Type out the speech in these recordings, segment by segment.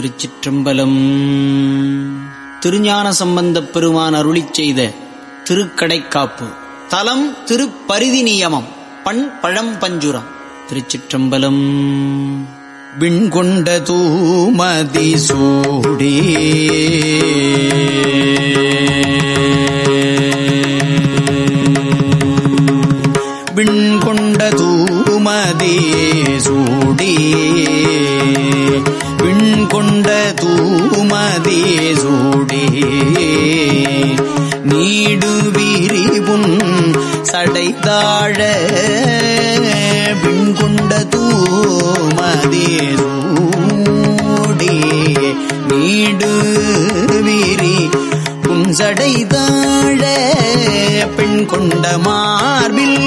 திருச்சிற்றம்பலம். திருஞான சம்பந்தப் பெருமான் அருளி செய்த திருக்கடைக்காப்பு. தலம் திருப்பரிதி நியமம். பண் பழம் பஞ்சுரம். திருச்சிற்றம்பலம். விண்கொண்ட தூமதி சூடி. விண்கொண்ட தூமதி சூடி. கொண்ட தூமதி சூடி. நீடு விரிவுன் சடைதாழ விண்கொண்ட தூமதி சூடி. நீடு விரி புன்சடைதாழ பெண் கொண்ட மார்பில்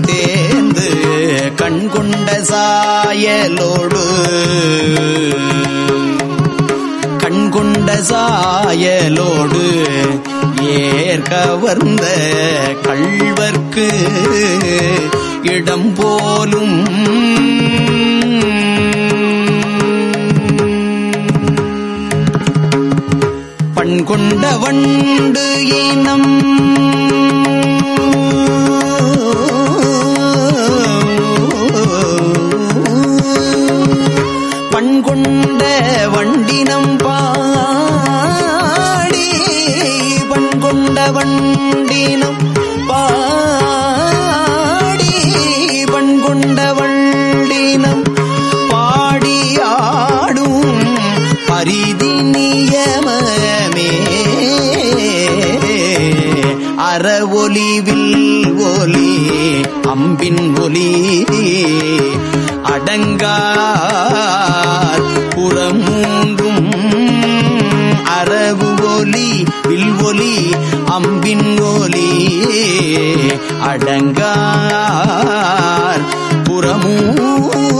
தேர்ந்து கண் கொண்ட சாயலோடு. கண்கொண்ட சாயலோடு ஏற்கவர்ந்த கள்வர்க்கு இடம் போலும். பண்கொண்ட வண்டு இனம் அற ஒலிவில் ஒலி அம்பின் ஒலி அடங்கார் புறமூன்றும் அரவு ஒலி வில்வொலி அம்பின் ஒலி அடங்கார் புறமூன்றும்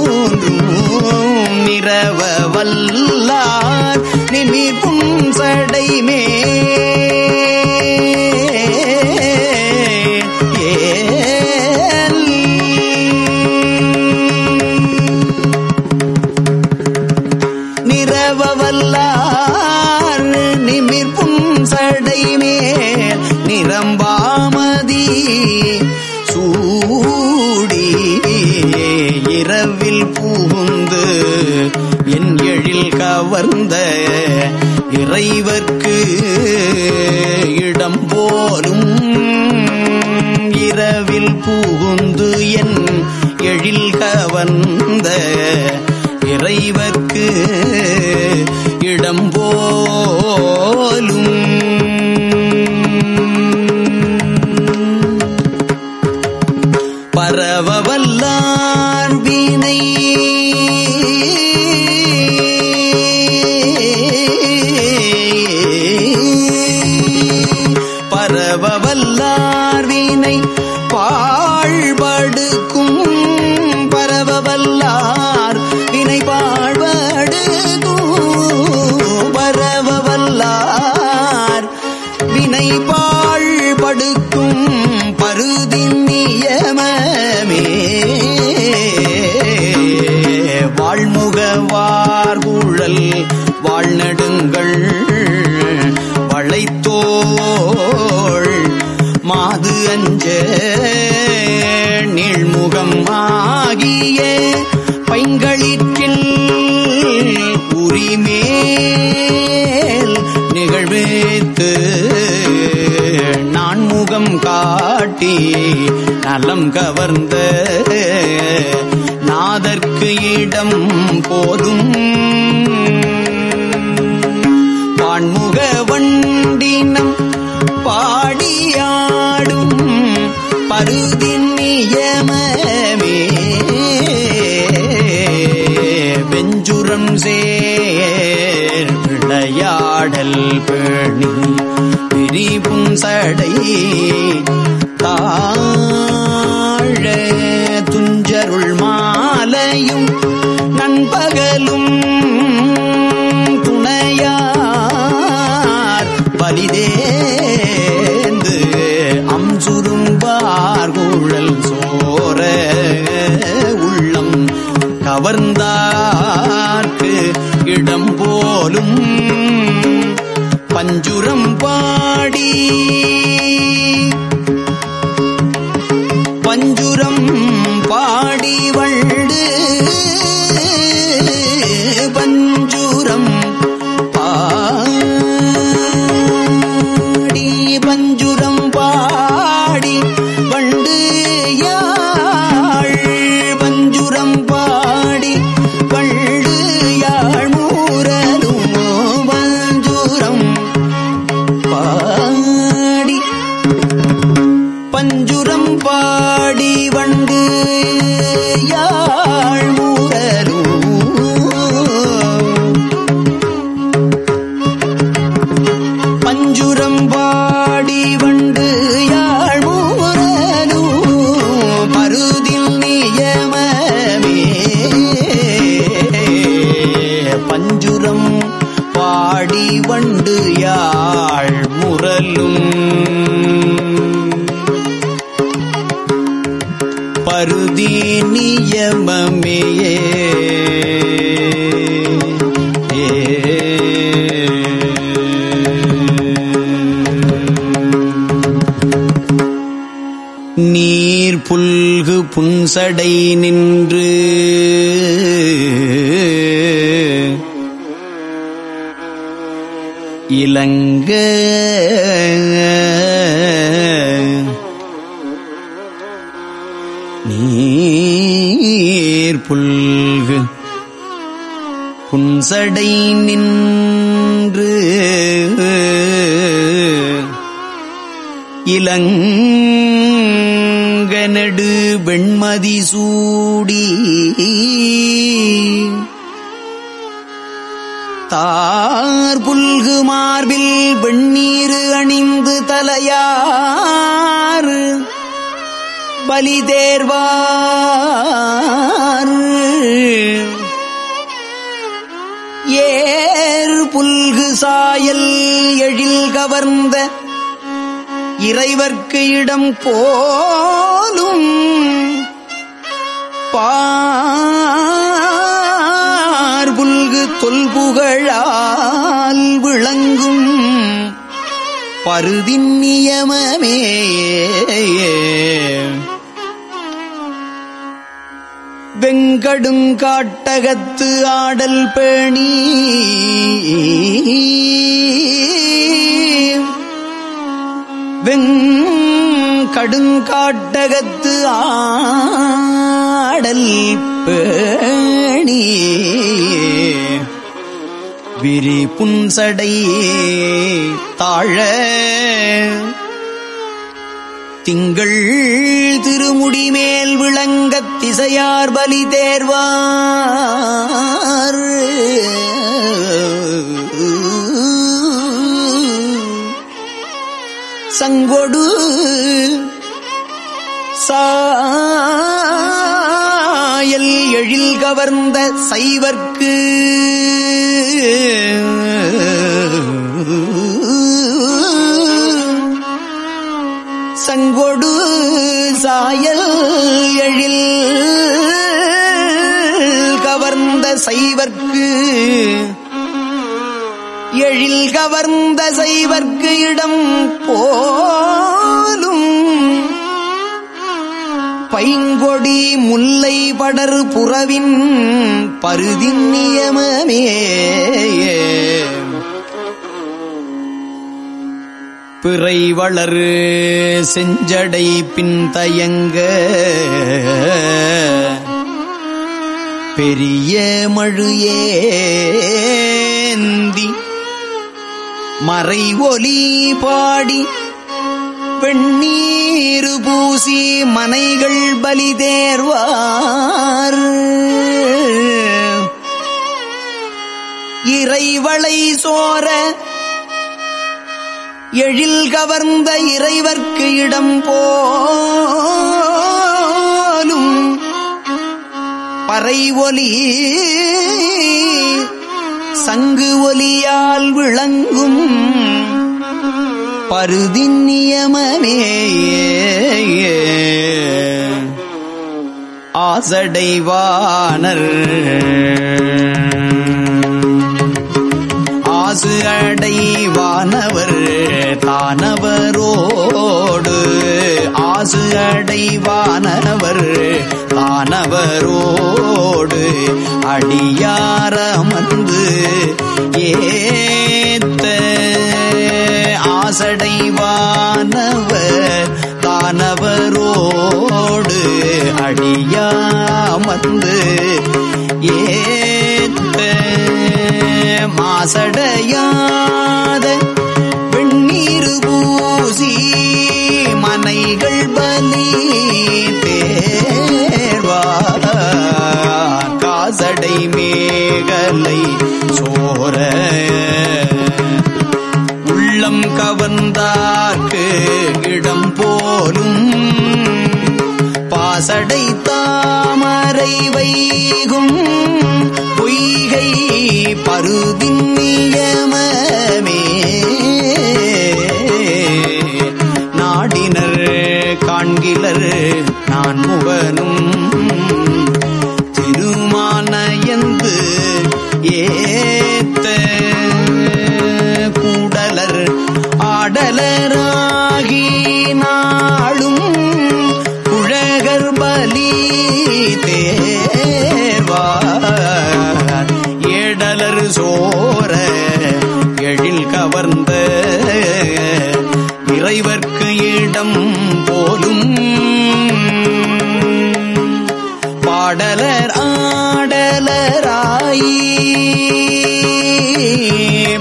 நிறவ வல்லார் நிமிப்பும் சடைமே இறைவர்க்கு இடம் போலும். இரவில் பூகுந்து என் எழில் கவந்த இறைவர்க்கு இடம் போலும். பரவவல்லார் வீணை வாழ்முகவார்குழல் வாழ்நடுங்கள். வளைத்தோள் மாது அஞ்ச நீழ்முகம் ஆகிய பைங்களிற்றில் உரிமேல் நிகழ்வேத்து. நான்முகம் காட்டி நலம் கவர்ந்த நாதற்கு இடம் போதும். பான்முக வண்டினம் பாடியாடும் பருதின் நியமமே. வெஞ்சுரம் சேர் விளையாடல் பேணி விரிப்பும் சடை தான் துணையும் நண்பகலும் துணையார். பலிதேந்து அம்சுரும்பார் ஊழல் சோர உள்ளம் கவர்ந்தார்க்கு இடம் போலும் பஞ்சுரம் பாடி. பஞ்சுரம் பஞ்சுரம் பாடி வண்டு யாழ் மூரலும் பஞ்சுரம் பாடி வண்டு யாழ் மூரலும் மருதில் நியமமே. பஞ்சுரம் பாடி வண்டு யாழ் முரலும். நியமமே நீர் புல்கு புன்சடை நின்று இலங்க சடை நின்று இளங்கனடு வெண்மதி சூடி தார் புல்கு மார்பில் வெண்ணீரு அணிந்து தலையார் பலி சாயல் எழில் கவர்ந்த இறைவர்க்கு இடம் போலும் பார்புல்கு தொல்புகழால் விளங்கும் பருதின் நியமமே. வெங்கடுங்காட்டகத்து ஆடல் பேணி. வெங்கடுங்காட்டகத்து ஆடல் பேணி. விரி புன்சடை தாழ திங்கள் திருமுடி மேல் விளங்கத் திசையார் பலி தேர்வார். சங்கொடு சாயல் எழில் கவர்ந்த சைவர்க்கு எழில் கவர்ந்த செய்வர்க்கு எழில் கவர்ந்த செய்வர்க்கு இடம் போலும். பைங்கொடி முல்லை படர் புறவின் பருதின் நியமமே பிறை வளரு செஞ்சடை பின்தயங்க பெரிய மழுயேந்தி மறை ஒலி பாடி வெண்ணீரு பூசி மனைகள் பலி தேர்வார் இறைவளை சோர எழில் கவர்ந்த இறைவர்க்கு இடம் போலும். பறை ஒலி சங்கு ஒலியால் விளங்கும். பருதின் நியமமே ஆசடைவானர். மாசு அடைவானவர் தானவரோடு. ஆசு அடைவானவர் தானவரோடு. அடியாரமர்ந்து ஏத்த ஆசடைவானவர் தானவரோடு. அடியாமந்து ஏ மாசடையாத வெண்ணீரு பூசி மனைகள் பலி தேர்வார். காசடை மேகலை சோர. உள்ளம் கவர்ந்தார்க்கு இடம் போலும் பாசடை தாமரை வைகும் பொய்கை பருதின் நியமமே. நாடினர் காண்கிலர் நான் முகனும் திருமானயந்து ஏத்த கூடலர் ஆடலராகி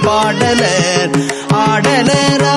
பாடலர் ஆடலரா?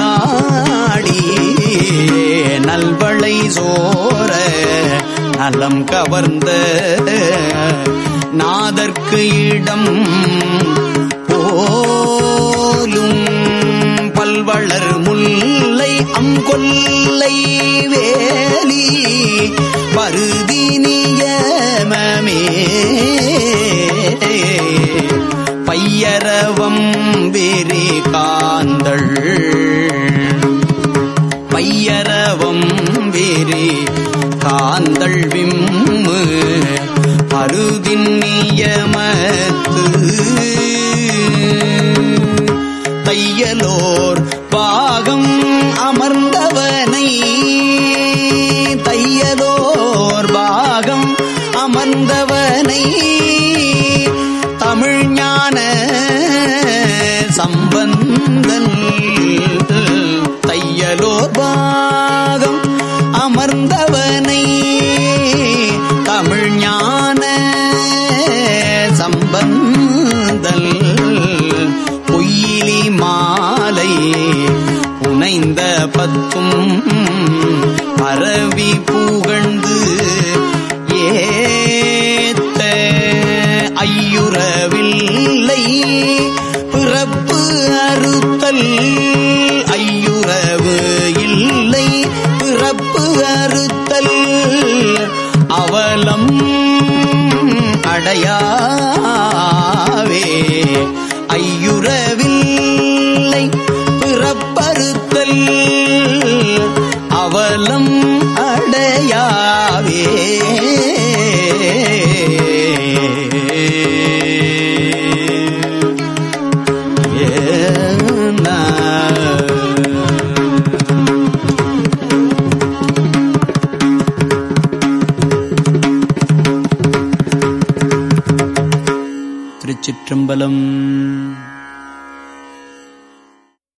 ஆடி நல்வளை சோர நலம் கவர்ந்த நாதற்கு இடம் போலும் பல்வளர் முல்லை அங்கொல்லை வேலி பருதி பரவி புகழ்ந்து ஏத்த ஐயுறவில்லை. பிறப்பு அறுத்தல் ஐயுறவு இல்லை. பிறப்பு அறுத்தல் அவலம் அடையாவே. அவலம் அடையாவே. திருச்சிற்றம்பலம்